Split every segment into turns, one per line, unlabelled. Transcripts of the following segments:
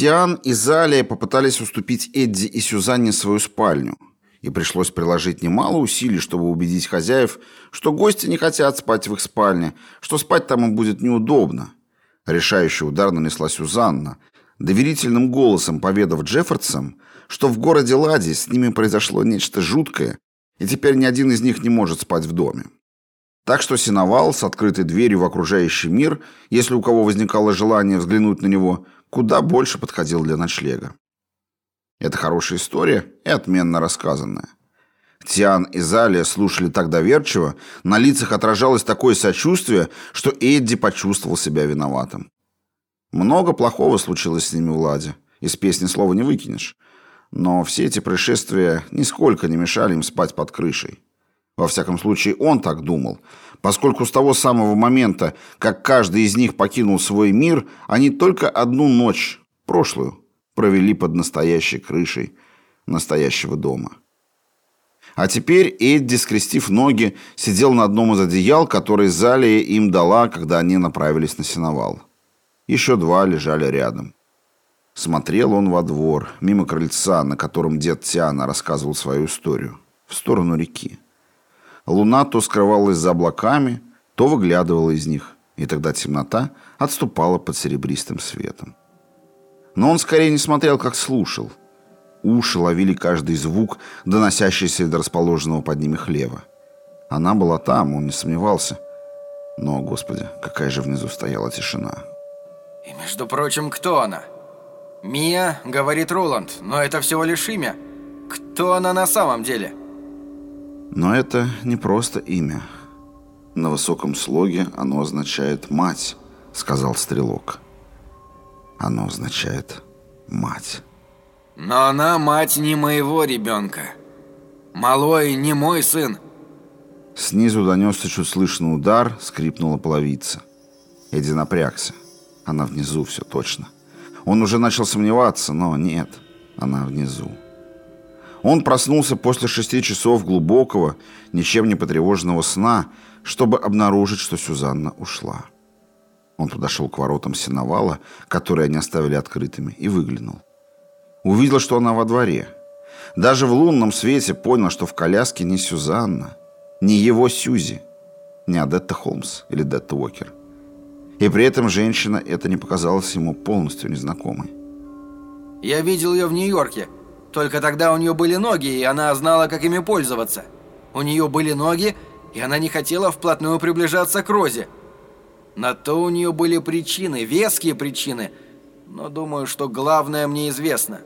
Тиан и Залия попытались уступить Эдди и Сюзанне свою спальню, и пришлось приложить немало усилий, чтобы убедить хозяев, что гости не хотят спать в их спальне, что спать там им будет неудобно. Решающий удар нанесла Сюзанна, доверительным голосом поведав Джеффордсам, что в городе Лади с ними произошло нечто жуткое, и теперь ни один из них не может спать в доме. Так что синовал с открытой дверью в окружающий мир, если у кого возникало желание взглянуть на него, куда больше подходил для ночлега. Это хорошая история и отменно рассказанная. Тиан и Залия слушали так доверчиво, на лицах отражалось такое сочувствие, что Эдди почувствовал себя виноватым. Много плохого случилось с ними в Ладе, из песни слова не выкинешь. Но все эти происшествия нисколько не мешали им спать под крышей. Во всяком случае, он так думал, поскольку с того самого момента, как каждый из них покинул свой мир, они только одну ночь, прошлую, провели под настоящей крышей настоящего дома. А теперь Эдди, скрестив ноги, сидел на одном из одеял, которые Залия им дала, когда они направились на сеновал. Еще два лежали рядом. Смотрел он во двор, мимо крыльца, на котором дед Тиана рассказывал свою историю, в сторону реки. Луна то скрывалась за облаками, то выглядывала из них, и тогда темнота отступала под серебристым светом. Но он скорее не смотрел, как слушал. Уши ловили каждый звук, доносящийся до расположенного под ними хлева. Она была там, он не сомневался. Но, господи, какая же внизу стояла тишина.
И, между прочим, кто она? Мия, говорит Роланд, но это всего лишь имя. Кто она на самом деле?
Но это не просто имя. На высоком слоге оно означает «мать», сказал стрелок. Оно означает «мать».
Но она мать не моего ребенка. Малой не мой сын.
Снизу донесся чуть слышный удар, скрипнула половица. Эдди напрягся. Она внизу, все точно. Он уже начал сомневаться, но нет, она внизу. Он проснулся после шести часов глубокого, ничем не потревоженного сна, чтобы обнаружить, что Сюзанна ушла. Он подошел к воротам сеновала, которые они оставили открытыми, и выглянул. Увидел, что она во дворе. Даже в лунном свете понял, что в коляске не Сюзанна, не его Сюзи, не Адетта Холмс или Детта Уокер. И при этом женщина это не показалась ему полностью незнакомой.
«Я видел ее в Нью-Йорке», только тогда у нее были ноги, и она знала, как ими пользоваться. У нее были ноги, и она не хотела вплотную приближаться к Розе. На то у нее были причины, веские причины, но думаю, что главное мне известно.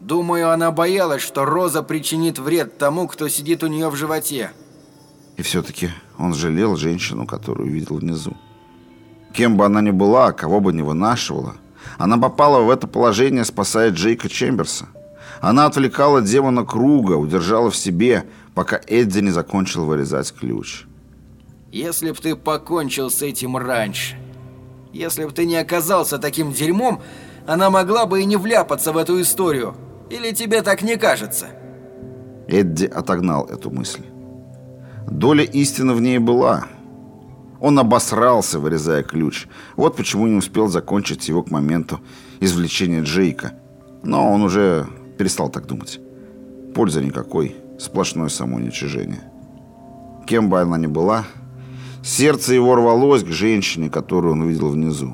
Думаю, она боялась, что Роза причинит вред тому, кто сидит у нее в животе.
И все-таки он жалел женщину, которую видел внизу. Кем бы она ни была, кого бы ни вынашивала, она попала в это положение, спасая Джейка Чемберса. Она отвлекала демона круга, удержала в себе, пока Эдди не закончил вырезать ключ.
«Если б ты покончил с этим раньше, если б ты не оказался таким дерьмом, она могла бы и не вляпаться в эту историю. Или тебе так не кажется?»
Эдди отогнал эту мысль. Доля истины в ней была. Он обосрался, вырезая ключ. Вот почему не успел закончить его к моменту извлечения Джейка. Но он уже Перестал так думать. Пользы никакой, сплошное самоуничижение. Кем бы она ни была, сердце его рвалось к женщине, которую он увидел внизу.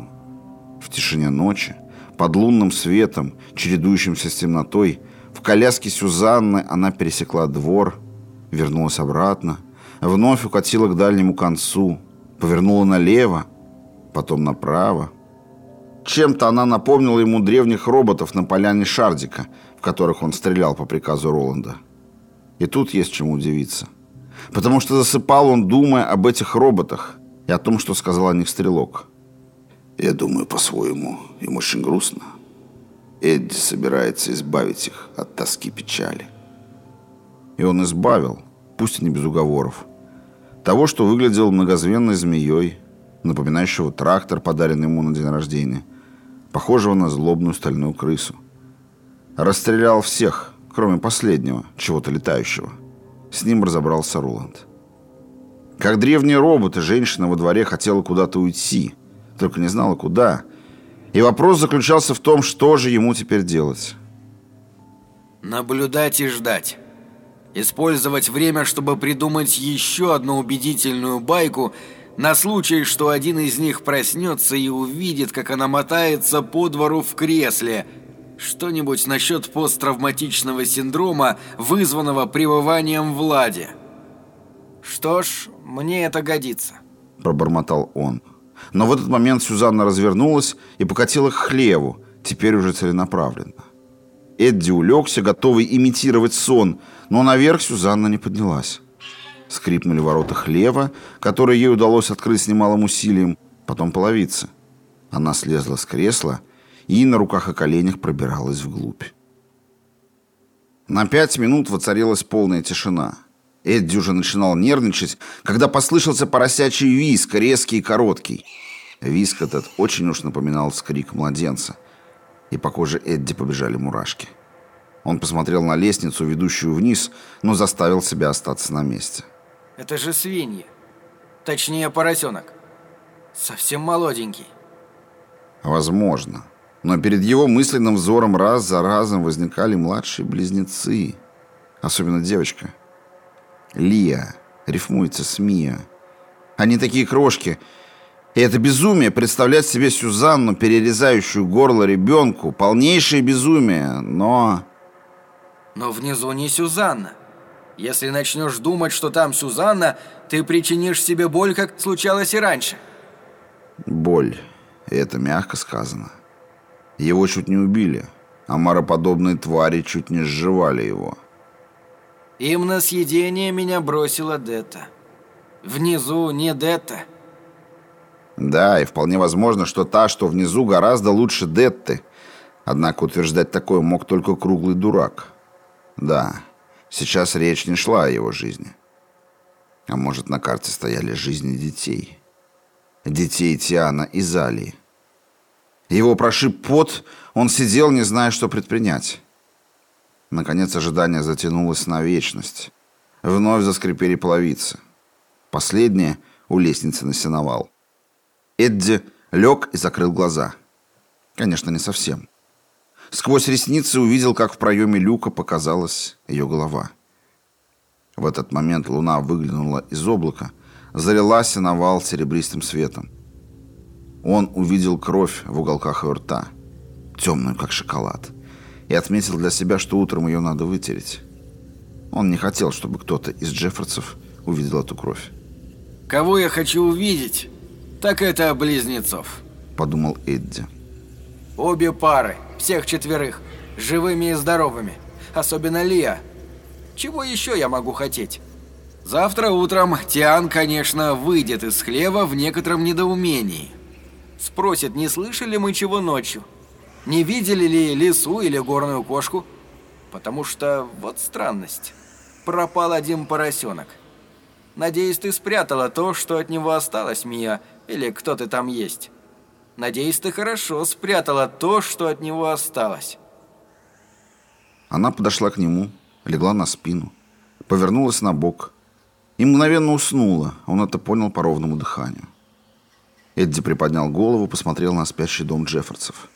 В тишине ночи, под лунным светом, чередующимся с темнотой, в коляске Сюзанны она пересекла двор, вернулась обратно, вновь укатила к дальнему концу, повернула налево, потом направо. Чем-то она напомнила ему древних роботов на поляне Шардика – в которых он стрелял по приказу Роланда. И тут есть чему удивиться. Потому что засыпал он, думая об этих роботах и о том, что сказал о них стрелок. Я думаю, по-своему, им очень грустно. Эдди собирается избавить их от тоски печали. И он избавил, пусть и не без уговоров, того, что выглядел многозвенной змеей, напоминающего трактор, подаренный ему на день рождения, похожего на злобную стальную крысу. Расстрелял всех, кроме последнего, чего-то летающего. С ним разобрался Роланд. Как древние роботы, женщина во дворе хотела куда-то уйти, только не знала куда. И вопрос заключался в том, что же ему теперь делать.
Наблюдать и ждать. Использовать время, чтобы придумать еще одну убедительную байку на случай, что один из них проснется и увидит, как она мотается по двору в кресле. Что-нибудь насчет посттравматичного синдрома, вызванного пребыванием в ладе. «Что ж, мне это годится», –
пробормотал он. Но в этот момент Сюзанна развернулась и покатила к хлеву, теперь уже целенаправленно. Эдди улегся, готовый имитировать сон, но наверх Сюзанна не поднялась. Скрипнули ворота хлева, которые ей удалось открыть с немалым усилием, потом половицы. Она слезла с кресла и на руках и коленях пробиралась вглубь. На пять минут воцарилась полная тишина. Эдди уже начинал нервничать, когда послышался поросячий виск, резкий и короткий. Виск этот очень уж напоминал скрик младенца. И по коже Эдди побежали мурашки. Он посмотрел на лестницу, ведущую вниз, но заставил себя остаться на месте.
«Это же свиньи. Точнее, поросенок. Совсем молоденький».
«Возможно. Но перед его мысленным взором раз за разом возникали младшие близнецы. Особенно девочка». Лия. Рифмуется с Мия. Они такие крошки. И это безумие представлять себе Сюзанну, перерезающую горло ребенку. Полнейшее безумие, но...
Но внизу не Сюзанна. Если начнешь думать, что там Сюзанна, ты причинишь себе боль, как случалось и раньше.
Боль. Это мягко сказано. Его чуть не убили. А мароподобные твари чуть не сживали его.
Им на съедение меня бросила Детта. Внизу не Детта.
Да, и вполне возможно, что та, что внизу, гораздо лучше Детты. Однако утверждать такое мог только круглый дурак. Да, сейчас речь не шла о его жизни. А может, на карте стояли жизни детей. Детей Тиана и Залии. Его прошиб пот, он сидел, не зная, что предпринять. Наконец ожидание затянулось на вечность. Вновь заскрипели половицы. Последнее у лестницы на сеновал. Эдди лег и закрыл глаза. Конечно, не совсем. Сквозь ресницы увидел, как в проеме люка показалась ее голова. В этот момент луна выглянула из облака, залила сеновал серебристым светом. Он увидел кровь в уголках ее рта, темную, как шоколад и отметил для себя, что утром ее надо вытереть. Он не хотел, чтобы кто-то из Джеффордсов увидел эту кровь.
«Кого я хочу увидеть, так это близнецов», —
подумал Эдди.
«Обе пары, всех четверых, живыми и здоровыми, особенно Лия. Чего еще я могу хотеть?» Завтра утром Тиан, конечно, выйдет из хлева в некотором недоумении. Спросит, не слышали мы чего ночью не видели ли лису или горную кошку. Потому что вот странность. Пропал один поросенок. Надеюсь, ты спрятала то, что от него осталось, Мия, или кто ты там есть. Надеюсь, ты хорошо спрятала то, что от него осталось.
Она подошла к нему, легла на спину, повернулась на бок и мгновенно уснула. Он это понял по ровному дыханию. Эдди приподнял голову, посмотрел на спящий дом Джеффордсов.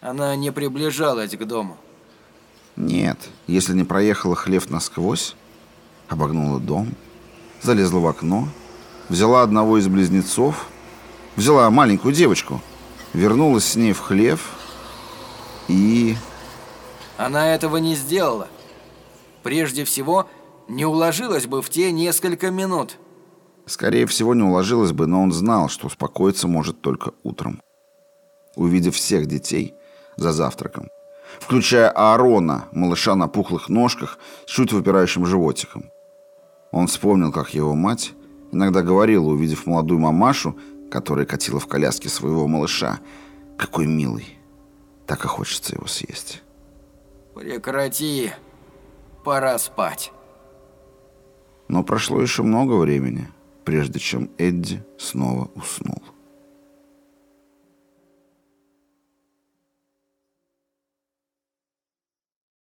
Она не приближалась к дому.
Нет, если не проехала хлев насквозь, обогнула дом, залезла в окно, взяла одного из близнецов, взяла маленькую девочку, вернулась с ней в хлев и...
Она этого не сделала. Прежде всего, не уложилась бы в те несколько минут.
Скорее всего, не уложилась бы, но он знал, что успокоиться может только утром. Увидев всех детей, за завтраком, включая Аарона, малыша на пухлых ножках с чуть выпирающим животиком. Он вспомнил, как его мать иногда говорила, увидев молодую мамашу, которая катила в коляске своего малыша, «Какой милый! Так и хочется его съесть».
«Прекрати! Пора спать!»
Но прошло еще много времени, прежде чем Эдди снова уснул.